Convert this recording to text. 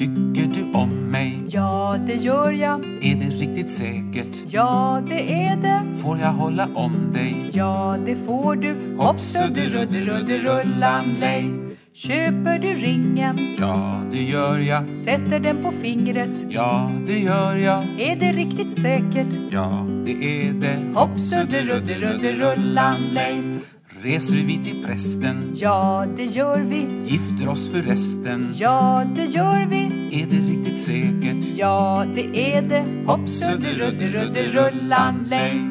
Tycker du om mig? Ja, det gör jag. Är det riktigt säkert? Ja, det är det. Får jag hålla om dig? Ja, det får du. Hoppsudderudderudderullan lej. Köper du ringen? Ja, det gör jag. Sätter den på fingret? Ja, det gör jag. Är det riktigt säkert? Ja, det är det. Hoppsudderudderudderullan lej. Reser vi till prästen? Ja, det gör vi. Gifter oss för resten? Ja, det gör vi. Är det riktigt säkert? Ja, det är det. Hoppsudderudderudderullan lej.